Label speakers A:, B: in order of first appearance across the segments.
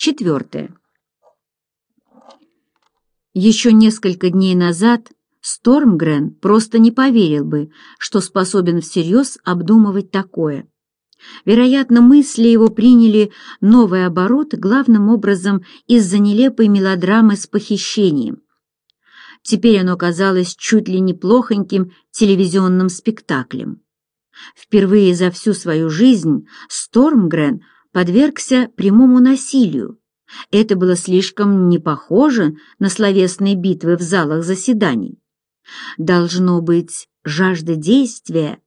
A: Четвертое. Еще несколько дней назад Стормгрен просто не поверил бы, что способен всерьез обдумывать такое. Вероятно, мысли его приняли новый оборот главным образом из-за нелепой мелодрамы с похищением. Теперь оно казалось чуть ли не плохоньким телевизионным спектаклем. Впервые за всю свою жизнь Стормгрен – подвергся прямому насилию. Это было слишком не похоже на словесные битвы в залах заседаний. Должно быть, жажда действия,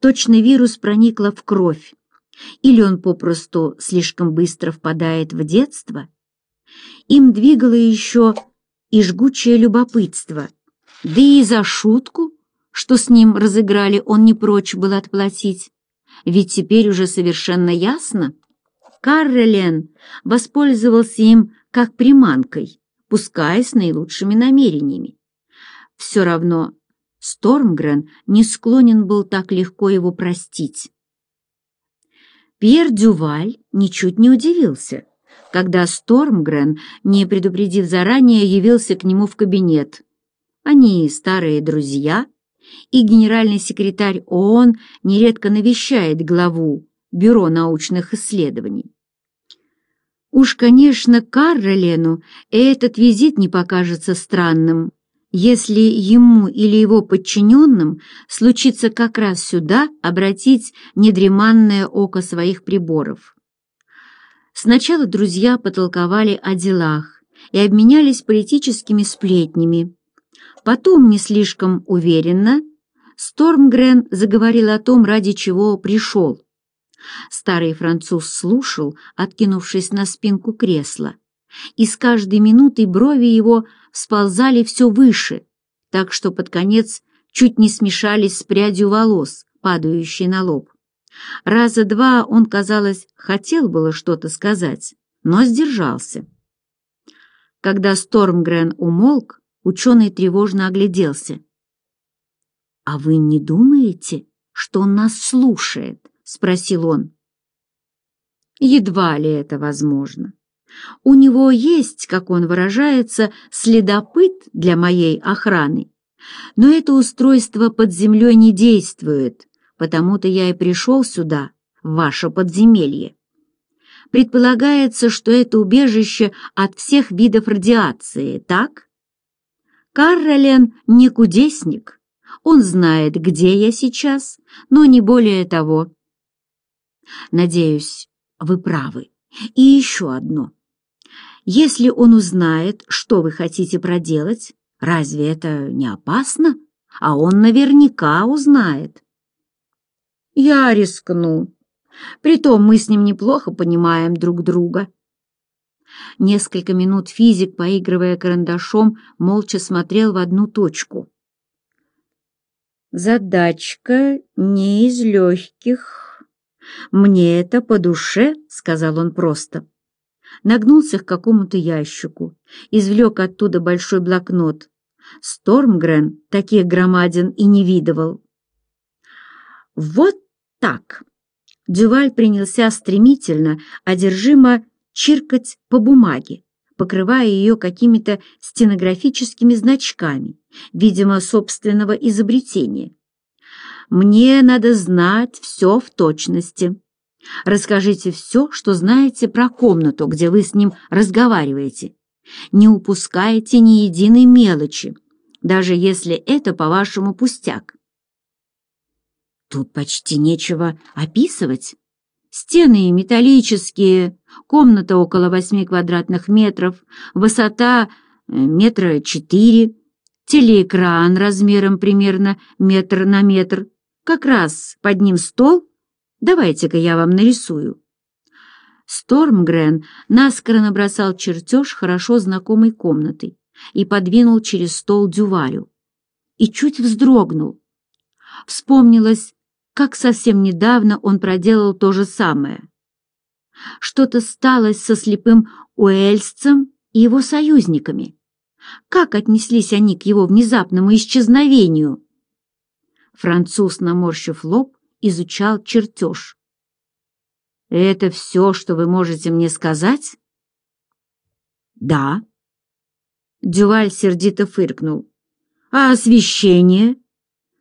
A: точно вирус проникла в кровь, или он попросту слишком быстро впадает в детство. Им двигало еще и жгучее любопытство, да и за шутку, что с ним разыграли, он не прочь был отплатить. Ведь теперь уже совершенно ясно, Каррелен воспользовался им как приманкой, пускаясь с наилучшими намерениями. Все равно Стормгрен не склонен был так легко его простить. Пьер Дюваль ничуть не удивился, когда Стормгрен, не предупредив заранее, явился к нему в кабинет. Они старые друзья, и генеральный секретарь ООН нередко навещает главу Бюро научных исследований. Уж, конечно, Карролену этот визит не покажется странным, если ему или его подчиненным случится как раз сюда обратить недреманное око своих приборов. Сначала друзья потолковали о делах и обменялись политическими сплетнями. Потом, не слишком уверенно, Стормгрен заговорил о том, ради чего пришел. Старый француз слушал, откинувшись на спинку кресла, и с каждой минутой брови его сползали все выше, так что под конец чуть не смешались с прядью волос, падающей на лоб. Раза два он, казалось, хотел было что-то сказать, но сдержался. Когда Стормгрен умолк, ученый тревожно огляделся. «А вы не думаете, что он нас слушает?» спросил он. Едва ли это возможно. У него есть, как он выражается, следопыт для моей охраны. Но это устройство под землей не действует, потому-то я и пришел сюда, в ваше подземелье. Предполагается, что это убежище от всех видов радиации, так? Каролен не кудесник. Он знает, где я сейчас, но не более того. Надеюсь, вы правы. И еще одно. Если он узнает, что вы хотите проделать, разве это не опасно? А он наверняка узнает. Я рискну. Притом мы с ним неплохо понимаем друг друга. Несколько минут физик, поигрывая карандашом, молча смотрел в одну точку. «Задачка не из легких», «Мне это по душе», — сказал он просто. Нагнулся к какому-то ящику, извлек оттуда большой блокнот. Стормгрен таких громаден и не видывал. «Вот так!» Дюваль принялся стремительно, одержимо чиркать по бумаге, покрывая ее какими-то стенографическими значками, видимо, собственного изобретения — мне надо знать все в точности. Расскажите все, что знаете про комнату, где вы с ним разговариваете. Не упускайте ни единой мелочи, даже если это, по-вашему, пустяк. Тут почти нечего описывать. Стены металлические, комната около восьми квадратных метров, высота э, метра четыре, телеэкран размером примерно метр на метр, как раз под ним стол. Давайте-ка я вам нарисую». Стормгрен наскоро набросал чертеж хорошо знакомой комнаты и подвинул через стол дюварю. И чуть вздрогнул. Вспомнилось, как совсем недавно он проделал то же самое. Что-то сталось со слепым Уэльсцем и его союзниками. Как отнеслись они к его внезапному исчезновению? Француз, наморщив лоб, изучал чертеж. «Это все, что вы можете мне сказать?» «Да». Дюваль сердито фыркнул. «А освещение?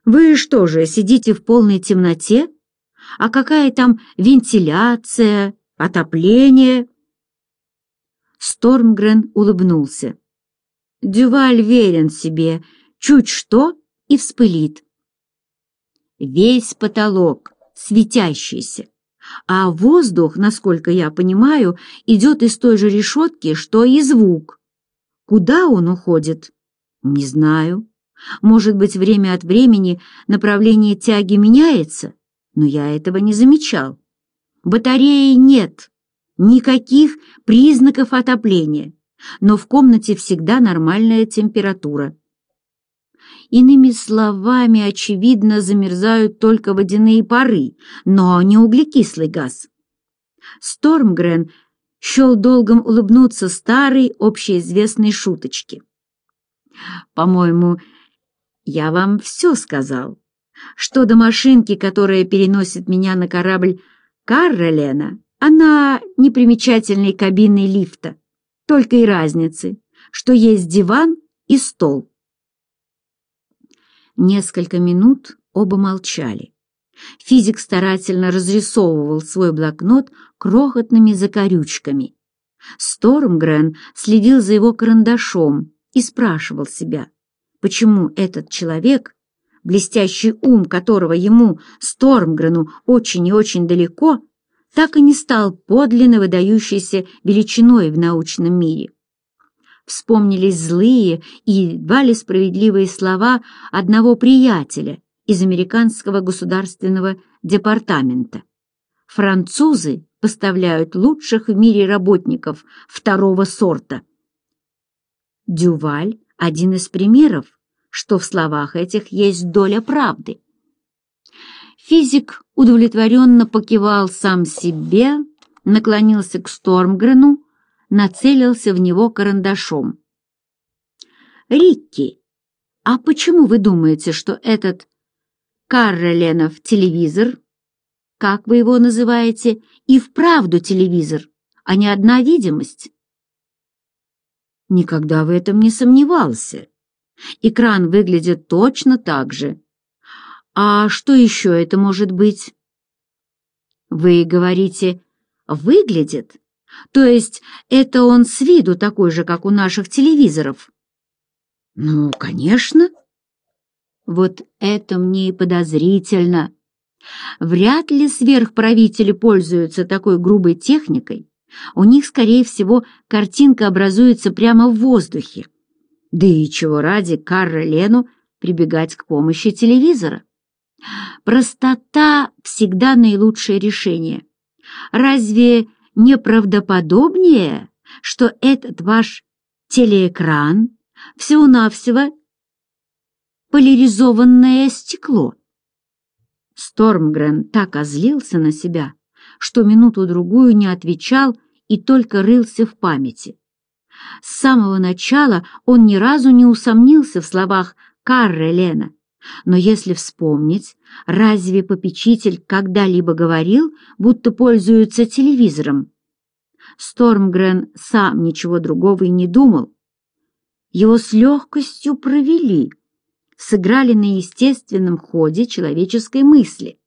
A: Вы что же, сидите в полной темноте? А какая там вентиляция, отопление?» Стормгрен улыбнулся. «Дюваль верен себе, чуть что и вспылит» весь потолок светящийся, а воздух, насколько я понимаю, идет из той же решетки, что и звук. Куда он уходит? Не знаю. Может быть, время от времени направление тяги меняется, но я этого не замечал. Батареи нет, никаких признаков отопления, но в комнате всегда нормальная температура. Иными словами, очевидно, замерзают только водяные пары, но не углекислый газ. Стормгрен счел долгом улыбнуться старой общеизвестной шуточке. «По-моему, я вам все сказал. Что до машинки, которая переносит меня на корабль Карролена, она непримечательной кабиной лифта, только и разницы, что есть диван и стол. Несколько минут оба молчали. Физик старательно разрисовывал свой блокнот крохотными закорючками. Стормгрен следил за его карандашом и спрашивал себя, почему этот человек, блестящий ум которого ему, Стормгрену, очень и очень далеко, так и не стал подлинно выдающейся величиной в научном мире вспомнились злые и едва ли справедливые слова одного приятеля из американского государственного департамента. Французы поставляют лучших в мире работников второго сорта. Дюваль – один из примеров, что в словах этих есть доля правды. Физик удовлетворенно покивал сам себе, наклонился к Стормгрену нацелился в него карандашом. «Рикки, а почему вы думаете, что этот Карроленов телевизор, как вы его называете, и вправду телевизор, а не одна видимость?» Никогда в этом не сомневался. Экран выглядит точно так же. А что еще это может быть? Вы говорите «выглядит», то есть это он с виду такой же, как у наших телевизоров? Ну, конечно. Вот это мне и подозрительно. Вряд ли сверхправители пользуются такой грубой техникой. У них, скорее всего, картинка образуется прямо в воздухе. Да и чего ради Карра Лену прибегать к помощи телевизора? Простота всегда наилучшее решение. Разве неправдоподобнее, что этот ваш телеэкран всего-навсего поляризованное стекло. Стормгрен так озлился на себя, что минуту-другую не отвечал и только рылся в памяти. С самого начала он ни разу не усомнился в словах Каррелена но если вспомнить, разве попечитель когда-либо говорил, будто пользуется телевизором? Стормгрен сам ничего другого и не думал. Его с легкостью провели, сыграли на естественном ходе человеческой мысли.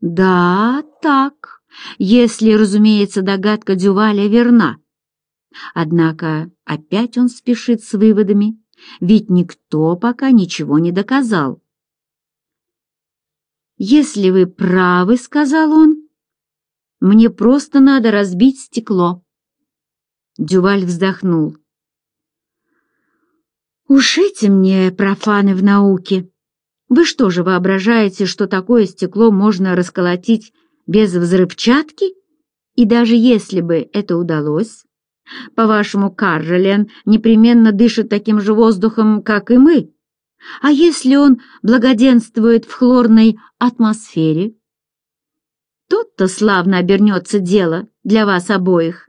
A: Да, так, если, разумеется, догадка Дюваля верна. Однако опять он спешит с выводами ведь никто пока ничего не доказал. «Если вы правы, — сказал он, — мне просто надо разбить стекло». Дюваль вздохнул. «Уж эти мне профаны в науке! Вы что же воображаете, что такое стекло можно расколотить без взрывчатки? И даже если бы это удалось, по-вашему, Карролен непременно дышит таким же воздухом, как и мы? А если он благоденствует в хлорной атмосфере? тот-то славно обернется дело для вас обоих.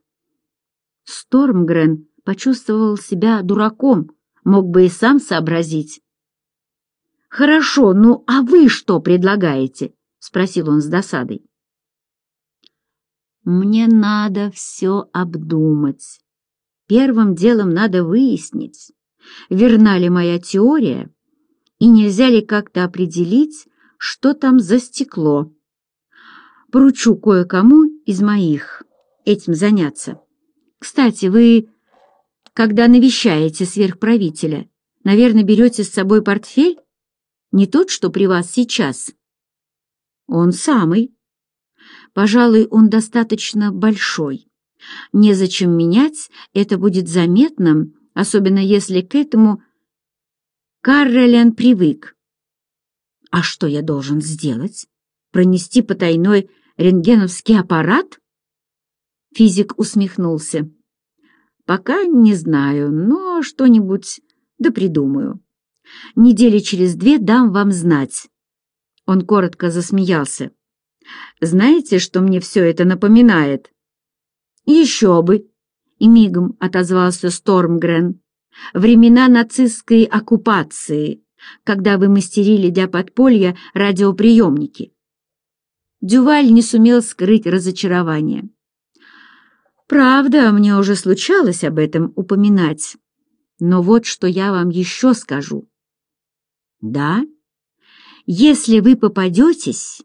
A: Стормгрен почувствовал себя дураком, мог бы и сам сообразить. «Хорошо, ну а вы что предлагаете?» — спросил он с досадой. Мне надо все обдумать. Первым делом надо выяснить, верна ли моя теория, и нельзя ли как-то определить, что там за стекло. Поручу кое-кому из моих этим заняться. Кстати, вы, когда навещаете сверхправителя, наверное, берете с собой портфель? Не тот, что при вас сейчас? Он самый. Пожалуй, он достаточно большой. Незачем менять, это будет заметно, особенно если к этому Каррелен привык. А что я должен сделать? Пронести потайной рентгеновский аппарат? Физик усмехнулся. Пока не знаю, но что-нибудь да придумаю. Недели через две дам вам знать. Он коротко засмеялся. Знаете, что мне все это напоминает?» «Еще бы!» — и мигом отозвался Стормгрен. «Времена нацистской оккупации, когда вы мастерили для подполья радиоприемники». Дюваль не сумел скрыть разочарование. «Правда, мне уже случалось об этом упоминать. Но вот что я вам еще скажу». «Да? Если вы попадетесь,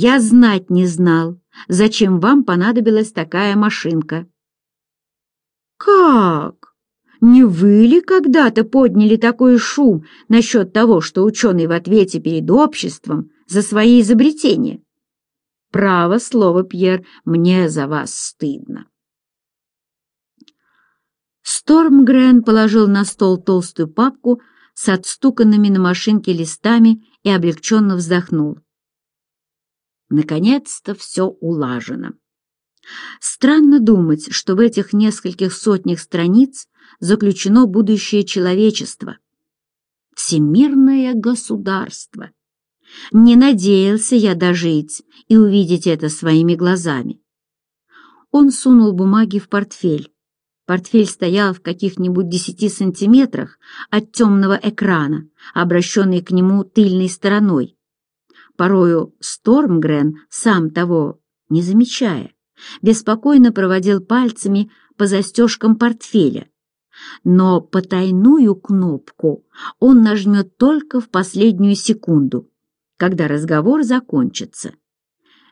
A: я знать не знал, зачем вам понадобилась такая машинка. Как? Не вы ли когда-то подняли такой шум насчет того, что ученый в ответе перед обществом за свои изобретения? Право слово, Пьер, мне за вас стыдно. Стормгрен положил на стол толстую папку с отстуканными на машинке листами и облегченно вздохнул. Наконец-то все улажено. Странно думать, что в этих нескольких сотнях страниц заключено будущее человечества. Всемирное государство. Не надеялся я дожить и увидеть это своими глазами. Он сунул бумаги в портфель. Портфель стоял в каких-нибудь десяти сантиметрах от темного экрана, обращенный к нему тыльной стороной. Порою Стормгрен, сам того не замечая, беспокойно проводил пальцами по застежкам портфеля. Но потайную кнопку он нажмет только в последнюю секунду, когда разговор закончится.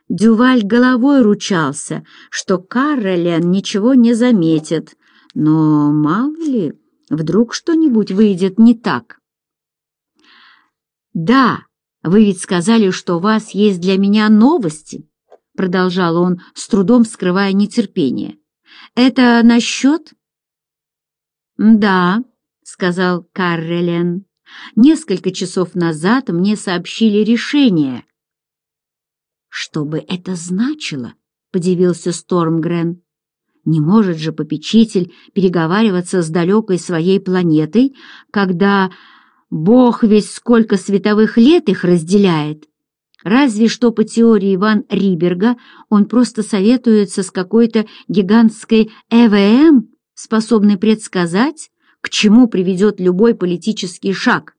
A: Дюваль головой ручался, что Каролин ничего не заметит, но мало ли, вдруг что-нибудь выйдет не так. «Да!» «Вы ведь сказали, что у вас есть для меня новости», — продолжал он, с трудом скрывая нетерпение. «Это насчет?» «Да», — сказал Каррелен. «Несколько часов назад мне сообщили решение». «Что бы это значило?» — подивился Стормгрен. «Не может же попечитель переговариваться с далекой своей планетой, когда Бог весь сколько световых лет их разделяет. Разве что по теории Иван Риберга он просто советуется с какой-то гигантской ЭВМ, способной предсказать, к чему приведет любой политический шаг.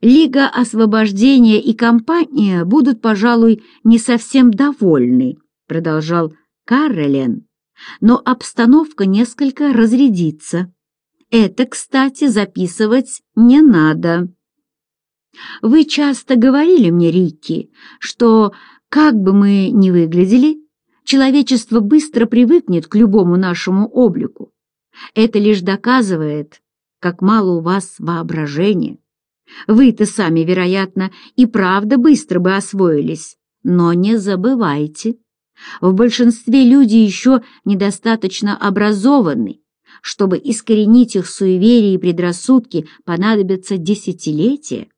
A: Лига освобождения и компания будут, пожалуй, не совсем довольны, продолжал Каролен, но обстановка несколько разрядится. Это, кстати, записывать не надо. Вы часто говорили мне, Рикки, что, как бы мы ни выглядели, человечество быстро привыкнет к любому нашему облику. Это лишь доказывает, как мало у вас воображения. Вы-то сами, вероятно, и правда быстро бы освоились, но не забывайте. В большинстве люди еще недостаточно образованы чтобы искоренить их суеверия и предрассудки, понадобятся десятилетия.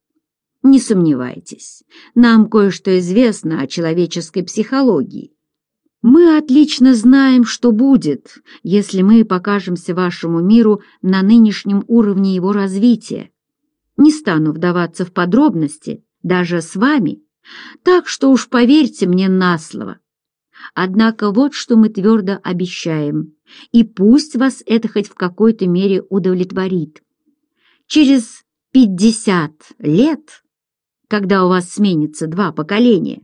A: Не сомневайтесь, нам кое-что известно о человеческой психологии. Мы отлично знаем, что будет, если мы покажемся вашему миру на нынешнем уровне его развития. Не стану вдаваться в подробности, даже с вами, так что уж поверьте мне на слово. Однако вот что мы твердо обещаем и пусть вас это хоть в какой-то мере удовлетворит. Через 50 лет, когда у вас сменится два поколения,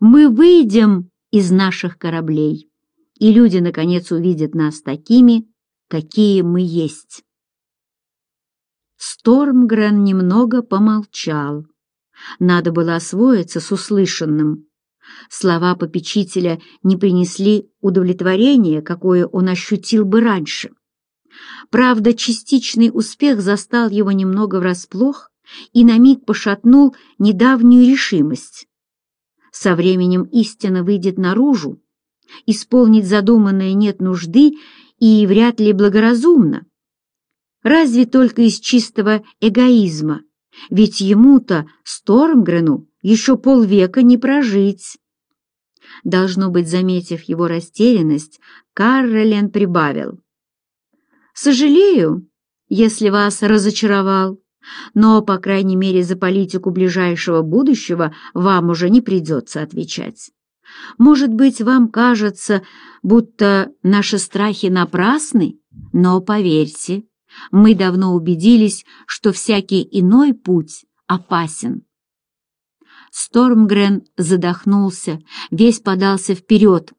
A: мы выйдем из наших кораблей, и люди, наконец, увидят нас такими, какие мы есть. Стормгрен немного помолчал. Надо было освоиться с услышанным. Слова попечителя не принесли удовлетворения, какое он ощутил бы раньше. Правда, частичный успех застал его немного врасплох и на миг пошатнул недавнюю решимость. Со временем истина выйдет наружу, исполнить задуманное нет нужды и вряд ли благоразумно. Разве только из чистого эгоизма, ведь ему-то, Стормгрену, еще полвека не прожить. Должно быть, заметив его растерянность, Каролин прибавил. «Сожалею, если вас разочаровал, но, по крайней мере, за политику ближайшего будущего вам уже не придется отвечать. Может быть, вам кажется, будто наши страхи напрасны, но, поверьте, мы давно убедились, что всякий иной путь опасен. Стормгрен задохнулся, весь подался вперед.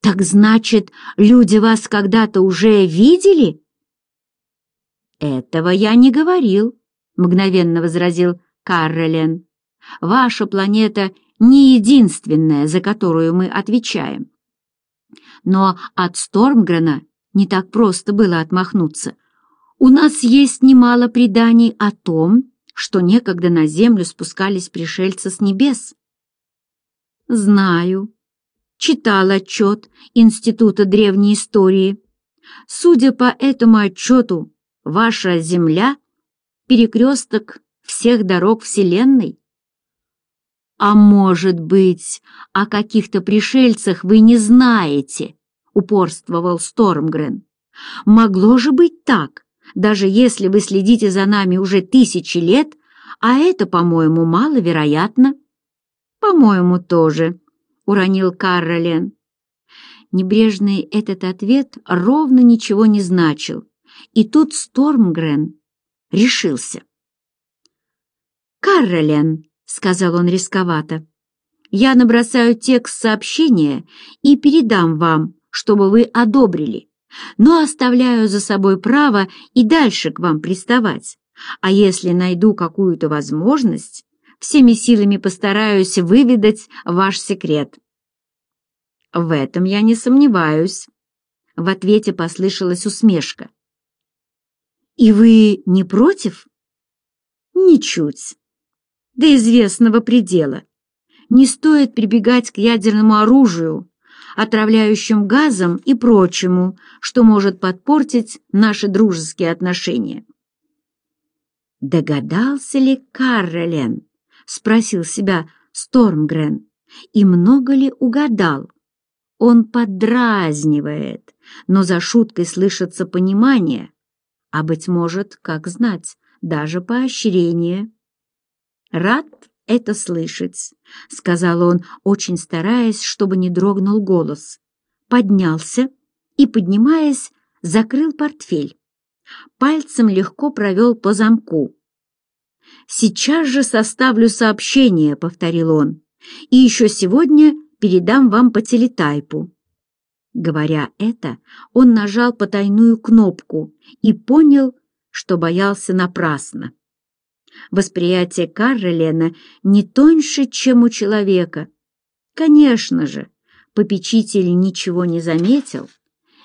A: «Так значит, люди вас когда-то уже видели?» «Этого я не говорил», — мгновенно возразил Каррелен. «Ваша планета не единственная, за которую мы отвечаем». Но от Стормгрена не так просто было отмахнуться. «У нас есть немало преданий о том, что некогда на землю спускались пришельцы с небес? Знаю. Читал отчет Института древней истории. Судя по этому отчету, ваша земля — перекресток всех дорог Вселенной. «А может быть, о каких-то пришельцах вы не знаете?» — упорствовал Стормгрен. «Могло же быть так, даже если вы следите за нами уже тысячи лет, а это, по-моему, маловероятно». «По-моему, тоже», — уронил Каролин. Небрежный этот ответ ровно ничего не значил. И тут Стормгрен решился. «Каролин», — сказал он рисковато, — «я набросаю текст сообщения и передам вам, чтобы вы одобрили но оставляю за собой право и дальше к вам приставать. А если найду какую-то возможность, всеми силами постараюсь выведать ваш секрет». «В этом я не сомневаюсь», — в ответе послышалась усмешка. «И вы не против?» «Ничуть. До известного предела. Не стоит прибегать к ядерному оружию, отравляющим газом и прочему, что может подпортить наши дружеские отношения. «Догадался ли Каролин?» — спросил себя Стормгрен. «И много ли угадал?» Он подразнивает, но за шуткой слышится понимание, а, быть может, как знать, даже поощрение. «Рад это слышать», — сказал он, очень стараясь, чтобы не дрогнул голос. Поднялся и, поднимаясь, закрыл портфель. Пальцем легко провел по замку. «Сейчас же составлю сообщение», — повторил он, «и еще сегодня передам вам по телетайпу». Говоря это, он нажал потайную кнопку и понял, что боялся напрасно. Восприятие Каролена не тоньше, чем у человека. Конечно же, попечитель ничего не заметил,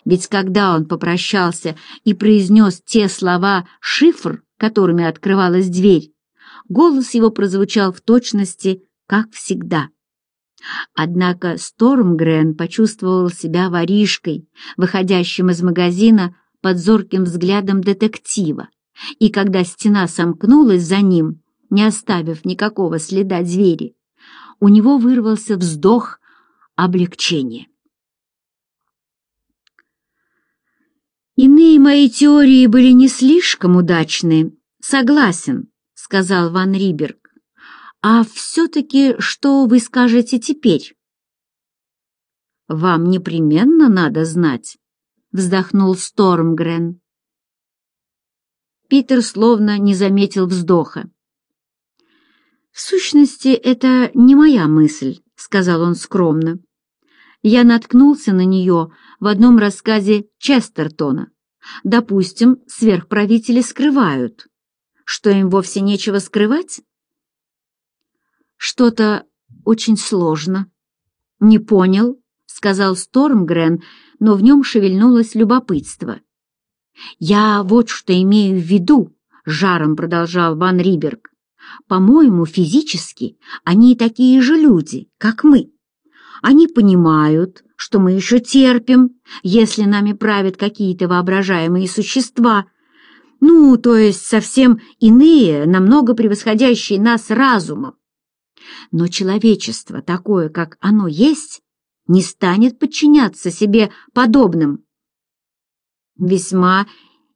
A: ведь когда он попрощался и произнес те слова «шифр», которыми открывалась дверь, голос его прозвучал в точности, как всегда. Однако Стормгрен почувствовал себя воришкой, выходящим из магазина под зорким взглядом детектива и когда стена сомкнулась за ним, не оставив никакого следа двери, у него вырвался вздох облегчения. «Иные мои теории были не слишком удачны, согласен», — сказал Ван Риберг. «А все-таки что вы скажете теперь?» «Вам непременно надо знать», — вздохнул Стормгрен. Питер словно не заметил вздоха. «В сущности, это не моя мысль», — сказал он скромно. «Я наткнулся на нее в одном рассказе Честертона. Допустим, сверхправители скрывают. Что им вовсе нечего скрывать?» «Что-то очень сложно». «Не понял», — сказал Стормгрен, но в нем шевельнулось любопытство. «Я вот что имею в виду», — жаром продолжал Ван Риберг. «По-моему, физически они такие же люди, как мы. Они понимают, что мы еще терпим, если нами правят какие-то воображаемые существа, ну, то есть совсем иные, намного превосходящие нас разумом. Но человечество, такое, как оно есть, не станет подчиняться себе подобным. «Весьма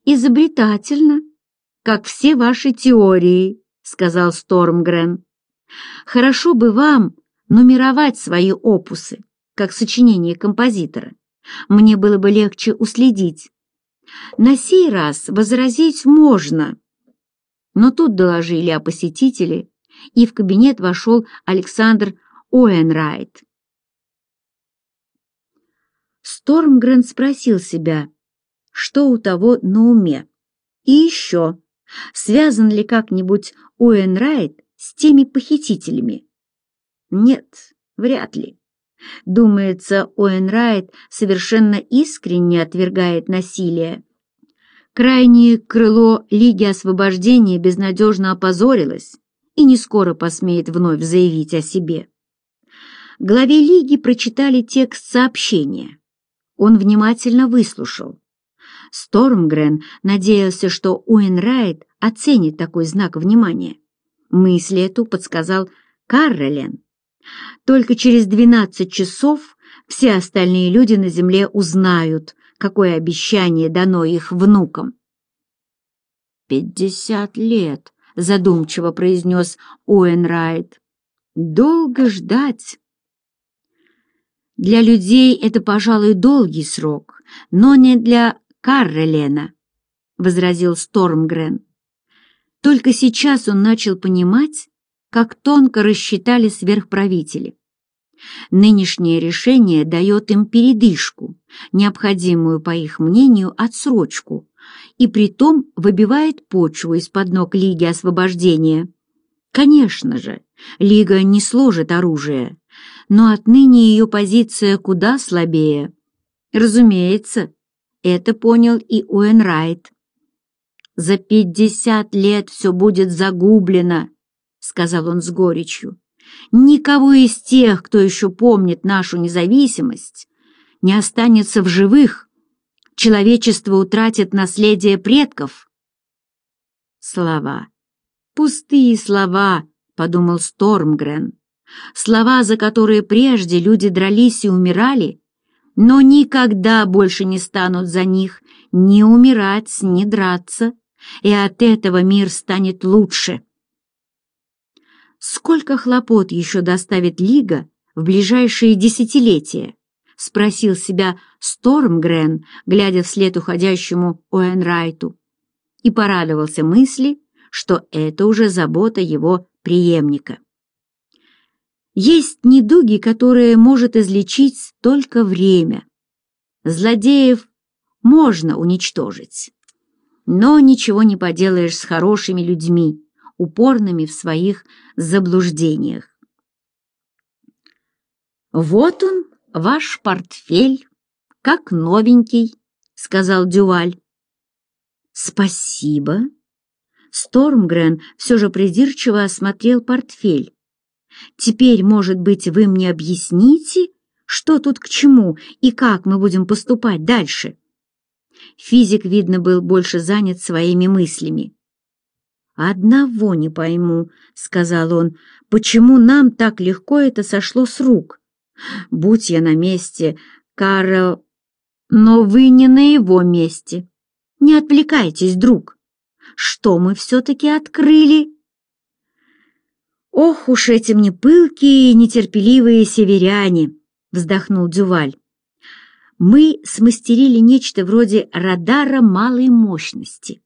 A: изобретательно, как все ваши теории», — сказал Стормгрен. «Хорошо бы вам нумеровать свои опусы, как сочинение композитора. Мне было бы легче уследить. На сей раз возразить можно». Но тут доложили о посетителе, и в кабинет вошел Александр Оэнрайт. Стормгрен спросил себя, что у того на уме. И еще, связан ли как-нибудь Уэнрайт с теми похитителями? Нет, вряд ли. Думается, Уэнрайт совершенно искренне отвергает насилие. Крайнее крыло Лиги Освобождения безнадежно опозорилось и не скоро посмеет вновь заявить о себе. Главе Лиги прочитали текст сообщения. Он внимательно выслушал Стормгрен надеялся, что Уэнрайт оценит такой знак внимания. Мысль эту подсказал Карролен. Только через 12 часов все остальные люди на Земле узнают, какое обещание дано их внукам. «Пятьдесят лет», — задумчиво произнес Уэнрайт. «Долго ждать». Для людей это, пожалуй, долгий срок, но не для Каррелена», — возразил Стормгрен. Только сейчас он начал понимать, как тонко рассчитали сверхправители. Нынешнее решение дает им передышку, необходимую, по их мнению, отсрочку, и притом выбивает почву из-под ног Лиги Освобождения. Конечно же, Лига не сложит оружие, но отныне ее позиция куда слабее. Разумеется, это понял и Уэнрайт. «За пятьдесят лет все будет загублено», — сказал он с горечью. «Никого из тех, кто еще помнит нашу независимость, не останется в живых. Человечество утратит наследие предков». Слова. «Пустые слова», — подумал Стормгрен. «Слова, за которые прежде люди дрались и умирали, но никогда больше не станут за них ни умирать, ни драться, и от этого мир станет лучше. «Сколько хлопот еще доставит Лига в ближайшие десятилетия?» — спросил себя Стормгрен, глядя вслед уходящему Уэнрайту, и порадовался мысли, что это уже забота его преемника. Есть недуги, которые может излечить только время. Злодеев можно уничтожить. Но ничего не поделаешь с хорошими людьми, упорными в своих заблуждениях. «Вот он, ваш портфель, как новенький», — сказал Дюваль. «Спасибо». Стормгрен все же придирчиво осмотрел портфель, Теперь, может быть, вы мне объясните, что тут к чему и как мы будем поступать дальше?» Физик, видно, был больше занят своими мыслями. «Одного не пойму», — сказал он, — «почему нам так легко это сошло с рук? Будь я на месте, Карл... Но вы не на его месте. Не отвлекайтесь, друг. Что мы все-таки открыли?» «Ох уж эти мне пылкие и нетерпеливые северяне!» — вздохнул Дюваль. «Мы смастерили нечто вроде радара малой мощности.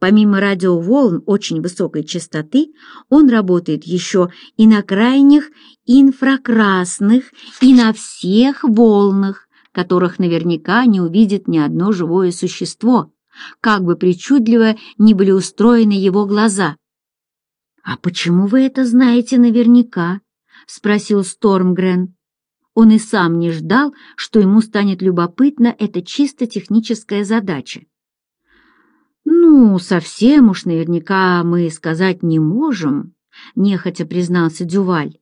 A: Помимо радиоволн очень высокой частоты, он работает еще и на крайних инфракрасных, и на всех волнах, которых наверняка не увидит ни одно живое существо, как бы причудливо ни были устроены его глаза. «А почему вы это знаете наверняка?» — спросил Стормгрен. Он и сам не ждал, что ему станет любопытно эта чисто техническая задача. «Ну, совсем уж наверняка мы сказать не можем», — нехотя признался Дюваль.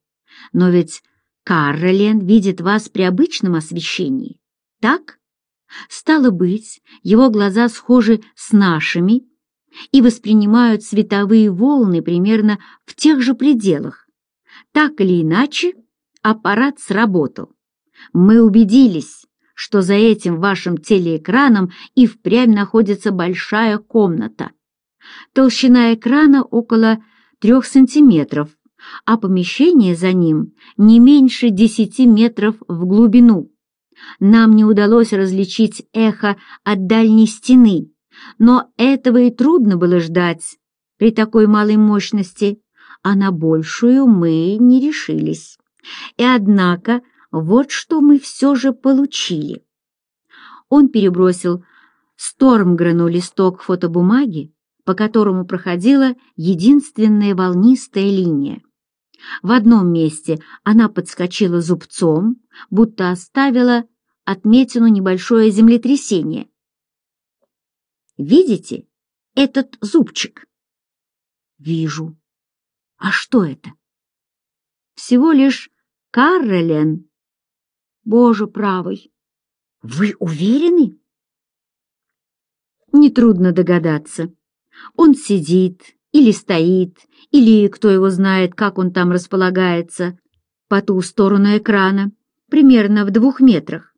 A: «Но ведь Каролин видит вас при обычном освещении, так? Стало быть, его глаза схожи с нашими, и воспринимают световые волны примерно в тех же пределах. Так или иначе, аппарат сработал. Мы убедились, что за этим вашим телеэкраном и впрямь находится большая комната. Толщина экрана около 3 сантиметров, а помещение за ним не меньше 10 метров в глубину. Нам не удалось различить эхо от дальней стены, но этого и трудно было ждать при такой малой мощности, а на большую мы не решились. И однако вот что мы все же получили. Он перебросил Стормгрену листок фотобумаги, по которому проходила единственная волнистая линия. В одном месте она подскочила зубцом, будто оставила отметину небольшое землетрясение, Видите этот зубчик? Вижу. А что это? Всего лишь Каролен. Боже правый. Вы уверены? Нетрудно догадаться. Он сидит или стоит, или кто его знает, как он там располагается, по ту сторону экрана, примерно в двух метрах.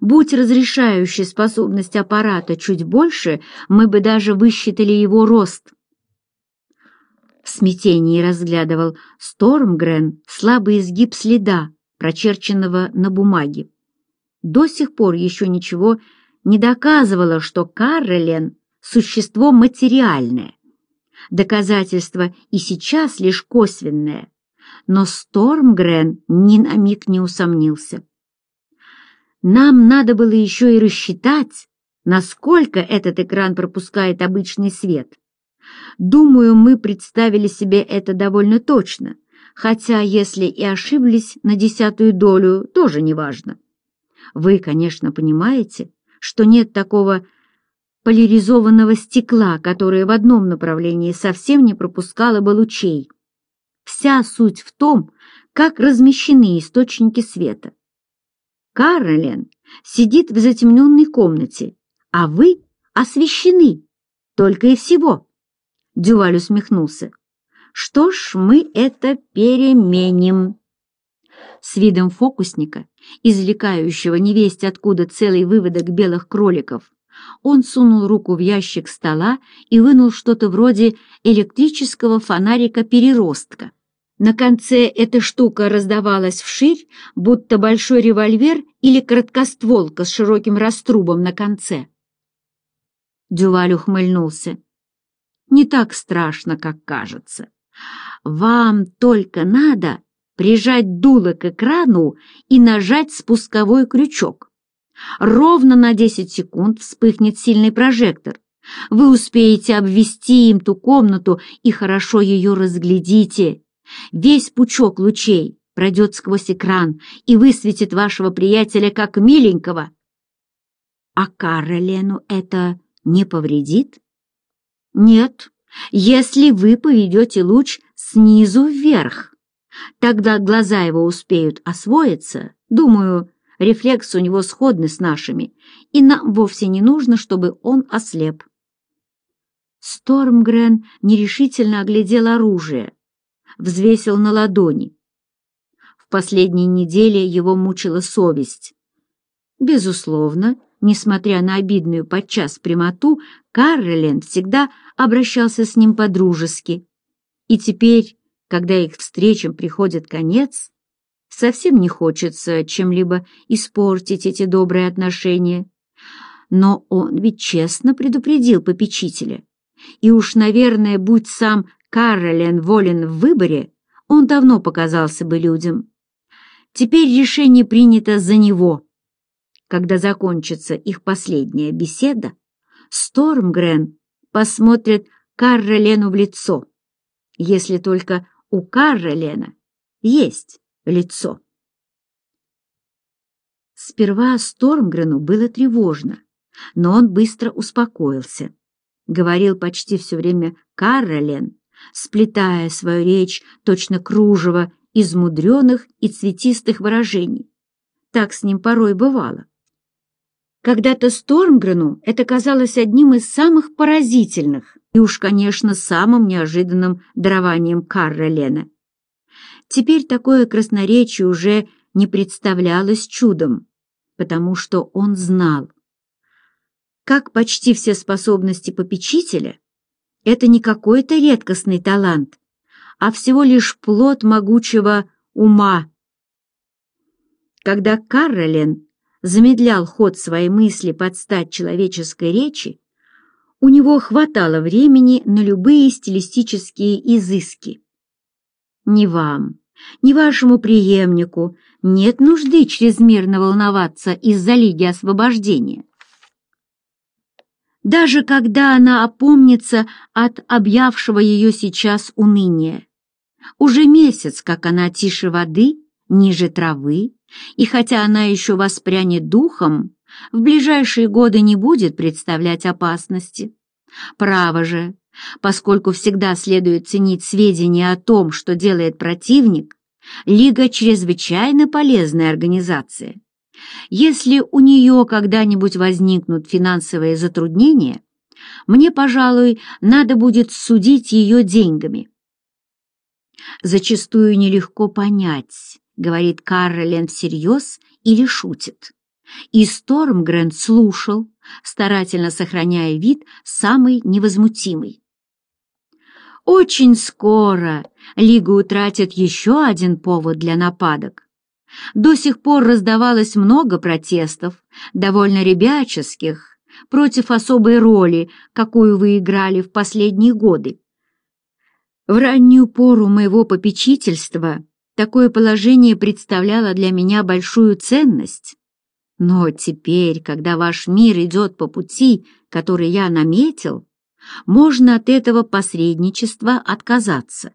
A: Будь разрешающая способность аппарата чуть больше, мы бы даже высчитали его рост. В смятении разглядывал Стормгрен слабый изгиб следа, прочерченного на бумаге. До сих пор еще ничего не доказывало, что Каролин — существо материальное. Доказательство и сейчас лишь косвенное. Но Стормгрен ни на миг не усомнился — нам надо было еще и рассчитать, насколько этот экран пропускает обычный свет. Думаю, мы представили себе это довольно точно, хотя если и ошиблись на десятую долю, тоже неважно. Вы, конечно, понимаете, что нет такого поляризованного стекла, которое в одном направлении совсем не пропускало бы лучей. Вся суть в том, как размещены источники света. Каролин сидит в затемненной комнате, а вы освещены. Только и всего. Дюваль усмехнулся. Что ж, мы это переменим. С видом фокусника, извлекающего невесть откуда целый выводок белых кроликов, он сунул руку в ящик стола и вынул что-то вроде электрического фонарика-переростка. На конце эта штука раздавалась вширь, будто большой револьвер или короткостволка с широким раструбом на конце. Дюваль ухмыльнулся. «Не так страшно, как кажется. Вам только надо прижать дуло к экрану и нажать спусковой крючок. Ровно на 10 секунд вспыхнет сильный прожектор. Вы успеете обвести им ту комнату и хорошо ее разглядите. Весь пучок лучей пройдет сквозь экран и высветит вашего приятеля как миленького. А Каролену это не повредит? Нет, если вы поведете луч снизу вверх. Тогда глаза его успеют освоиться. Думаю, рефлексы у него сходны с нашими, и нам вовсе не нужно, чтобы он ослеп. Стормгрен нерешительно оглядел оружие, взвесил на ладони. В последние недели его мучила совесть. Безусловно, несмотря на обидную подчас прямоту, Каролин всегда обращался с ним по-дружески. И теперь, когда их встречам приходит конец, совсем не хочется чем-либо испортить эти добрые отношения. Но он ведь честно предупредил попечителя. И уж, наверное, будь сам Каролин волен в выборе, он давно показался бы людям. Теперь решение принято за него. Когда закончится их последняя беседа, Стормгрен посмотрит Карролену в лицо, если только у Карролена есть лицо. Сперва Стормгрену было тревожно, но он быстро успокоился. Говорил почти все время Каролен, сплетая свою речь точно кружево из мудреных и цветистых выражений. Так с ним порой бывало. Когда-то Стормгрену это казалось одним из самых поразительных и уж, конечно, самым неожиданным дарованием Карра Лена. Теперь такое красноречие уже не представлялось чудом, потому что он знал. Как почти все способности попечителя, это не какой-то редкостный талант, а всего лишь плод могучего ума. Когда Каролин замедлял ход своей мысли под стать человеческой речи, у него хватало времени на любые стилистические изыски. Не вам, не вашему преемнику нет нужды чрезмерно волноваться из-за Лиги Освобождения даже когда она опомнится от объявшего ее сейчас уныния. Уже месяц, как она тише воды, ниже травы, и хотя она еще воспрянет духом, в ближайшие годы не будет представлять опасности. Право же, поскольку всегда следует ценить сведения о том, что делает противник, Лига – чрезвычайно полезная организация. Если у нее когда-нибудь возникнут финансовые затруднения, мне, пожалуй, надо будет судить ее деньгами. Зачастую нелегко понять, говорит Каролин всерьез или шутит. И Сторм Стормгрен слушал, старательно сохраняя вид самый невозмутимый. Очень скоро Лига утратит еще один повод для нападок. До сих пор раздавалось много протестов, довольно ребяческих, против особой роли, какую вы играли в последние годы. В раннюю пору моего попечительства такое положение представляло для меня большую ценность. Но теперь, когда ваш мир идет по пути, который я наметил, можно от этого посредничества отказаться.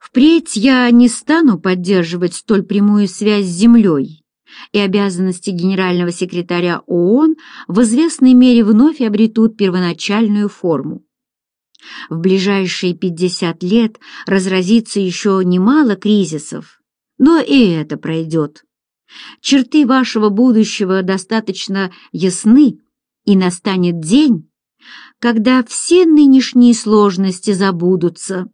A: Впредь я не стану поддерживать столь прямую связь с Землей, и обязанности генерального секретаря ООН в известной мере вновь обретут первоначальную форму. В ближайшие 50 лет разразится еще немало кризисов, но и это пройдет. Черты вашего будущего достаточно ясны, и настанет день, когда все нынешние сложности забудутся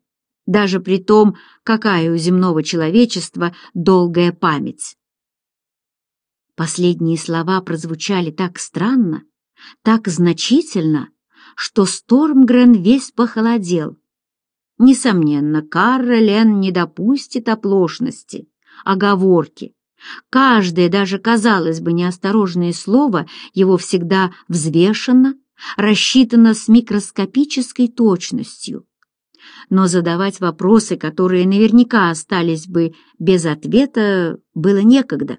A: даже при том, какая у земного человечества долгая память. Последние слова прозвучали так странно, так значительно, что Стормгрен весь похолодел. Несомненно, Карра не допустит оплошности, оговорки. Каждое, даже, казалось бы, неосторожное слово его всегда взвешено, рассчитано с микроскопической точностью но задавать вопросы, которые наверняка остались бы без ответа, было некогда.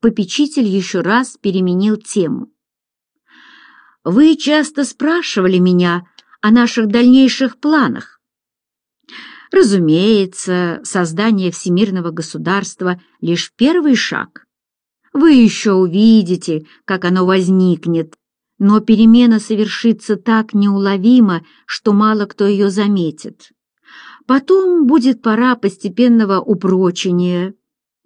A: Попечитель еще раз переменил тему. «Вы часто спрашивали меня о наших дальнейших планах. Разумеется, создание всемирного государства — лишь первый шаг. Вы еще увидите, как оно возникнет, но перемена совершится так неуловимо, что мало кто ее заметит. Потом будет пора постепенного упрочения,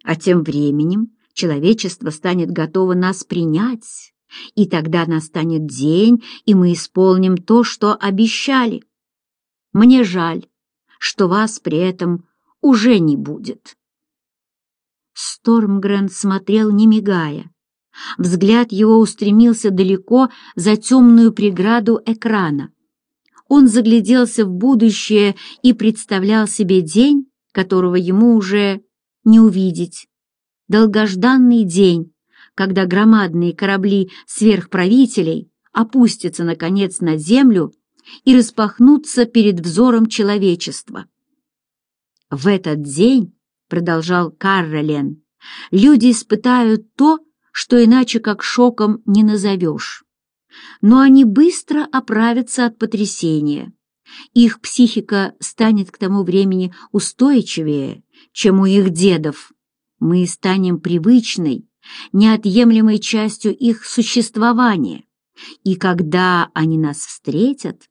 A: а тем временем человечество станет готово нас принять, и тогда настанет день, и мы исполним то, что обещали. Мне жаль, что вас при этом уже не будет. Стормгрен смотрел, не мигая, Взгляд его устремился далеко за темную преграду экрана. Он загляделся в будущее и представлял себе день, которого ему уже не увидеть. Долгожданный день, когда громадные корабли сверхправителей опустятся, наконец, на землю и распахнутся перед взором человечества. В этот день, продолжал Каролен, люди испытают то, что иначе как шоком не назовешь. Но они быстро оправятся от потрясения. Их психика станет к тому времени устойчивее, чем у их дедов. Мы станем привычной, неотъемлемой частью их существования. И когда они нас встретят,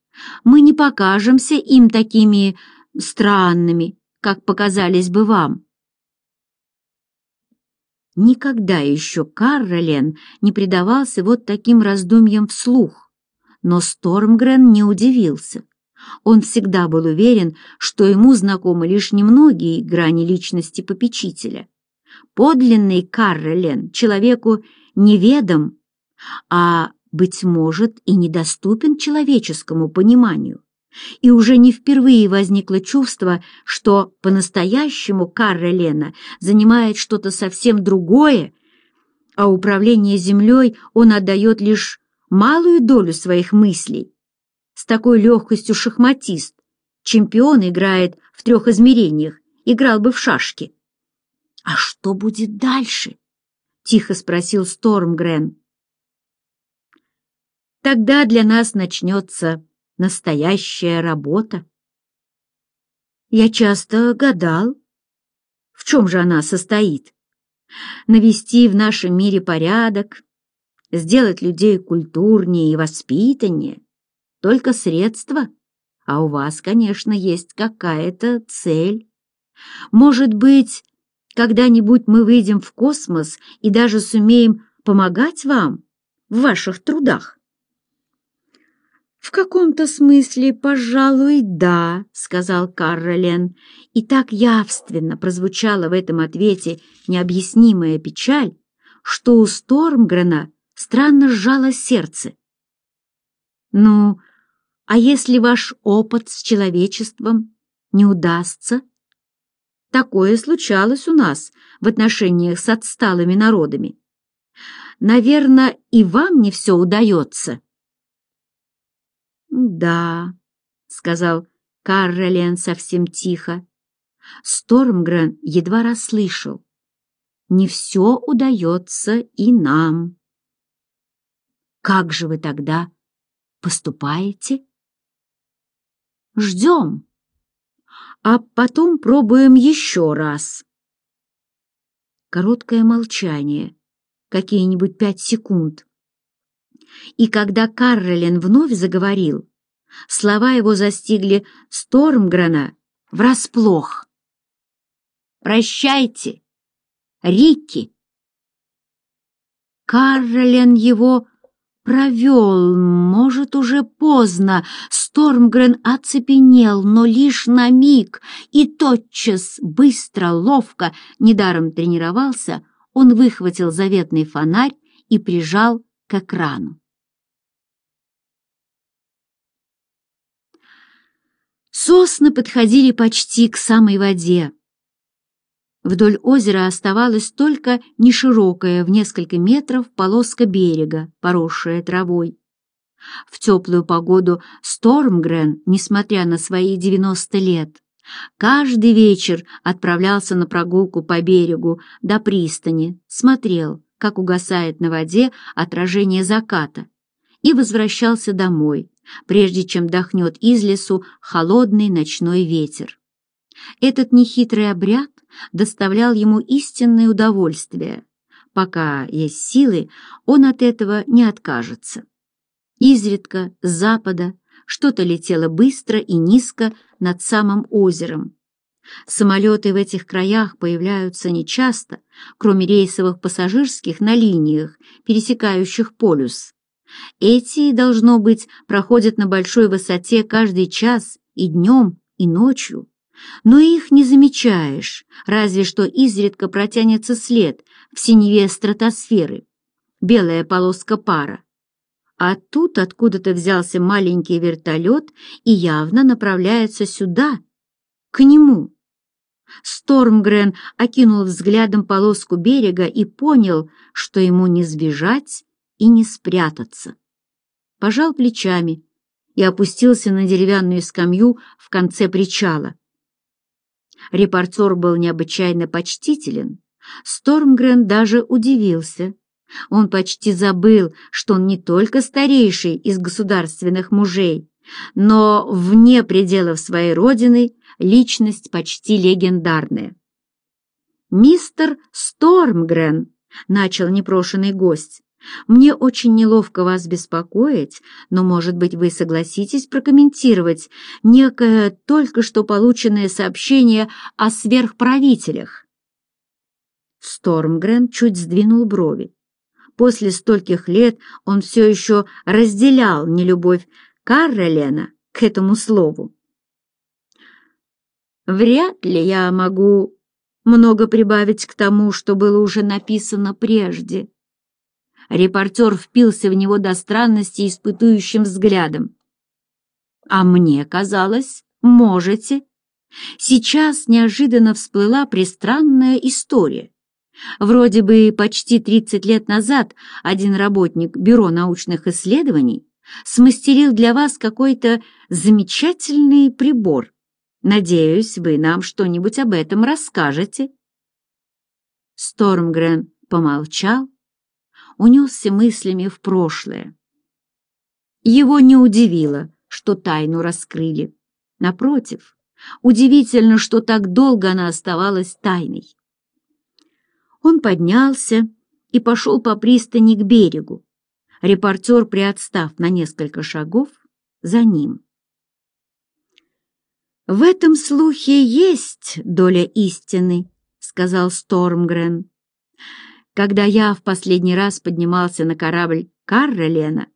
A: мы не покажемся им такими странными, как показались бы вам. Никогда еще Карролен не предавался вот таким раздумьям вслух. Но Стормгрен не удивился. Он всегда был уверен, что ему знакомы лишь немногие грани личности попечителя. Подлинный Карролен человеку неведом, а, быть может, и недоступен человеческому пониманию и уже не впервые возникло чувство, что по-настоящему Карра Лена занимает что-то совсем другое, а управление землей он отдает лишь малую долю своих мыслей. С такой легкостью шахматист, чемпион играет в трех измерениях, играл бы в шашки. «А что будет дальше?» — тихо спросил Стормгрен. «Тогда для нас начнется настоящая работа. Я часто гадал, в чем же она состоит. Навести в нашем мире порядок, сделать людей культурнее и воспитаннее — только средства, а у вас, конечно, есть какая-то цель. Может быть, когда-нибудь мы выйдем в космос и даже сумеем помогать вам в ваших трудах. «В каком-то смысле, пожалуй, да», — сказал Каролен. И так явственно прозвучала в этом ответе необъяснимая печаль, что у Стормгрена странно сжало сердце. «Ну, а если ваш опыт с человечеством не удастся?» Такое случалось у нас в отношениях с отсталыми народами. Наверное, и вам не все удается. «Да», — сказал Каролен совсем тихо. Стормгрен едва расслышал. «Не все удается и нам». «Как же вы тогда поступаете?» «Ждем, а потом пробуем еще раз». Короткое молчание, какие-нибудь пять секунд. И когда Каролин вновь заговорил, слова его застигли Стормгрена врасплох. «Прощайте, Рикки!» Каролин его провел, может, уже поздно. Стормгрен оцепенел, но лишь на миг, и тотчас, быстро, ловко, недаром тренировался, он выхватил заветный фонарь и прижал к экрану. Сосны подходили почти к самой воде. Вдоль озера оставалась только неширокая в несколько метров полоска берега, поросшая травой. В теплую погоду Стормгрен, несмотря на свои 90 лет, каждый вечер отправлялся на прогулку по берегу до пристани, смотрел, как угасает на воде отражение заката, и возвращался домой, прежде чем дохнет из лесу холодный ночной ветер. Этот нехитрый обряд доставлял ему истинное удовольствие. Пока есть силы, он от этого не откажется. Изредка с запада что-то летело быстро и низко над самым озером. Самолеты в этих краях появляются нечасто, кроме рейсовых пассажирских на линиях, пересекающих полюс. Эти, должно быть, проходят на большой высоте каждый час и днем, и ночью. Но их не замечаешь, разве что изредка протянется след в синеве стратосферы, белая полоска пара. А тут откуда-то взялся маленький вертолет и явно направляется сюда, к нему. Стормгрен окинул взглядом полоску берега и понял, что ему не сбежать и не спрятаться. Пожал плечами и опустился на деревянную скамью в конце причала. Репортер был необычайно почтителен. Стормгрен даже удивился. Он почти забыл, что он не только старейший из государственных мужей, но вне пределов своей родины личность почти легендарная. «Мистер Стормгрен», — начал непрошенный гость, мне очень неловко вас беспокоить, но, может быть, вы согласитесь прокомментировать некое только что полученное сообщение о сверхправителях». Стормгрен чуть сдвинул брови. После стольких лет он все еще разделял нелюбовь Каролена к этому слову. «Вряд ли я могу много прибавить к тому, что было уже написано прежде», Репортер впился в него до странности испытующим взглядом. «А мне казалось, можете». Сейчас неожиданно всплыла пристранная история. Вроде бы почти 30 лет назад один работник Бюро научных исследований смастерил для вас какой-то замечательный прибор. Надеюсь, вы нам что-нибудь об этом расскажете». Стормгрен помолчал, унесся мыслями в прошлое. Его не удивило, что тайну раскрыли. Напротив, удивительно, что так долго она оставалась тайной. Он поднялся и пошел по пристани к берегу. Репортер, приотстав на несколько шагов, за ним. «В этом слухе есть доля истины», — сказал Стормгрен. Когда я в последний раз поднимался на корабль Каррелена,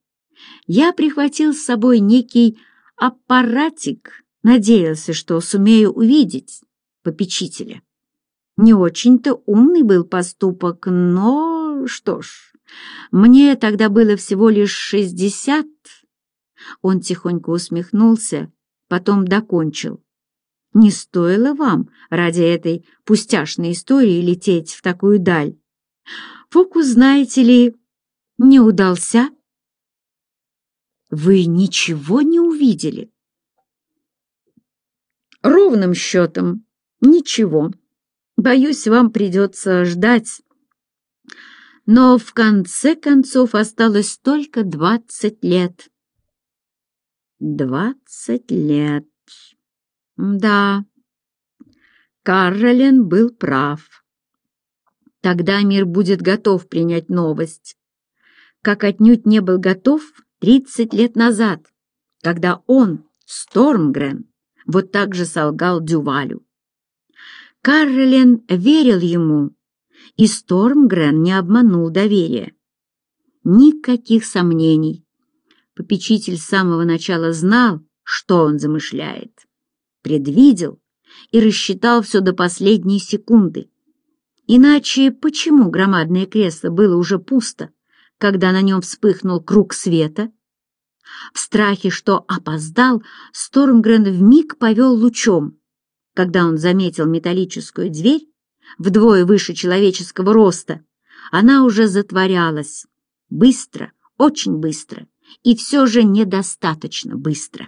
A: я прихватил с собой некий аппаратик, надеялся, что сумею увидеть попечителя. Не очень-то умный был поступок, но что ж, мне тогда было всего лишь шестьдесят. Он тихонько усмехнулся, потом докончил. Не стоило вам ради этой пустяшной истории лететь в такую даль. Фокус, знаете ли, не удался. Вы ничего не увидели? Ровным счетом ничего. Боюсь, вам придется ждать. Но в конце концов осталось только двадцать лет. Двадцать лет. Да, Каролин был прав. Тогда мир будет готов принять новость. Как отнюдь не был готов 30 лет назад, когда он, Стормгрен, вот так же солгал Дювалю. Каролин верил ему, и Стормгрен не обманул доверия. Никаких сомнений. Попечитель с самого начала знал, что он замышляет. Предвидел и рассчитал все до последней секунды. Иначе почему громадное кресло было уже пусто, когда на нем вспыхнул круг света? В страхе, что опоздал, Стормгрен вмиг повел лучом. Когда он заметил металлическую дверь, вдвое выше человеческого роста, она уже затворялась. Быстро, очень быстро, и все же недостаточно быстро.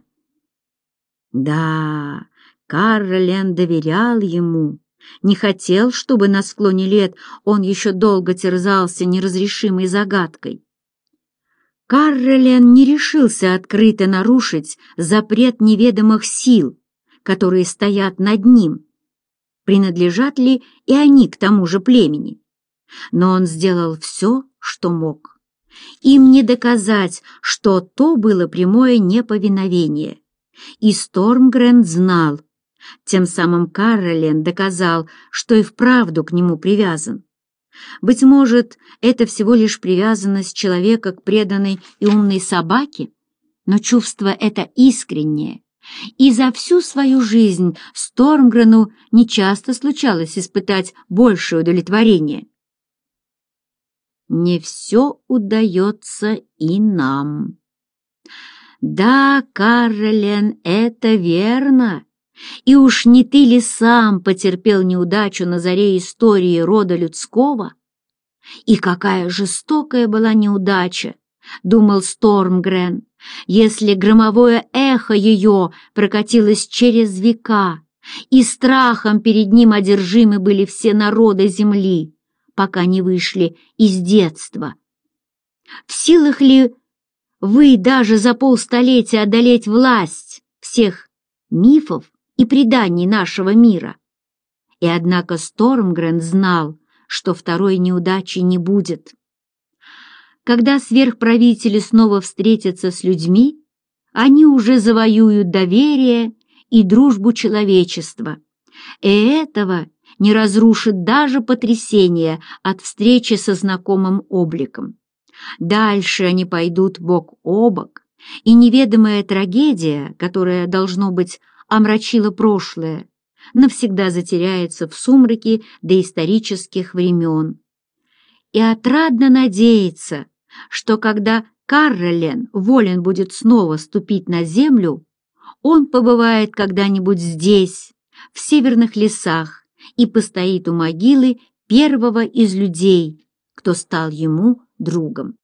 A: Да, Карлен доверял ему, не хотел, чтобы на склоне лет он еще долго терзался неразрешимой загадкой. Карролен не решился открыто нарушить запрет неведомых сил, которые стоят над ним. Принадлежат ли и они к тому же племени? Но он сделал все, что мог. Им не доказать, что то было прямое неповиновение. И Стормгренд знал, тем самым Каролин доказал, что и вправду к нему привязан. Быть может, это всего лишь привязанность человека к преданной и умной собаке, но чувство это искреннее. И за всю свою жизнь Стормгрену нечасто случалось испытать большее удовлетворение. «Не все удается и нам». «Да, Карлен, это верно», и уж не ты ли сам потерпел неудачу на заре истории рода людского? И какая жестокая была неудача, думал Стормгрен, если громовое эхо ее прокатилось через века, и страхом перед ним одержимы были все народы земли, пока не вышли из детства. В силах ли вы даже за полстолетия одолеть власть всех мифов, и преданий нашего мира. И однако Стормгрен знал, что второй неудачи не будет. Когда сверхправители снова встретятся с людьми, они уже завоюют доверие и дружбу человечества. И этого не разрушит даже потрясение от встречи со знакомым обликом. Дальше они пойдут бок о бок, и неведомая трагедия, которая, должно быть, омрачило прошлое, навсегда затеряется в сумраке доисторических времен. И отрадно надеется, что когда Каролен волен будет снова ступить на землю, он побывает когда-нибудь здесь, в северных лесах, и постоит у могилы первого из людей, кто стал ему другом.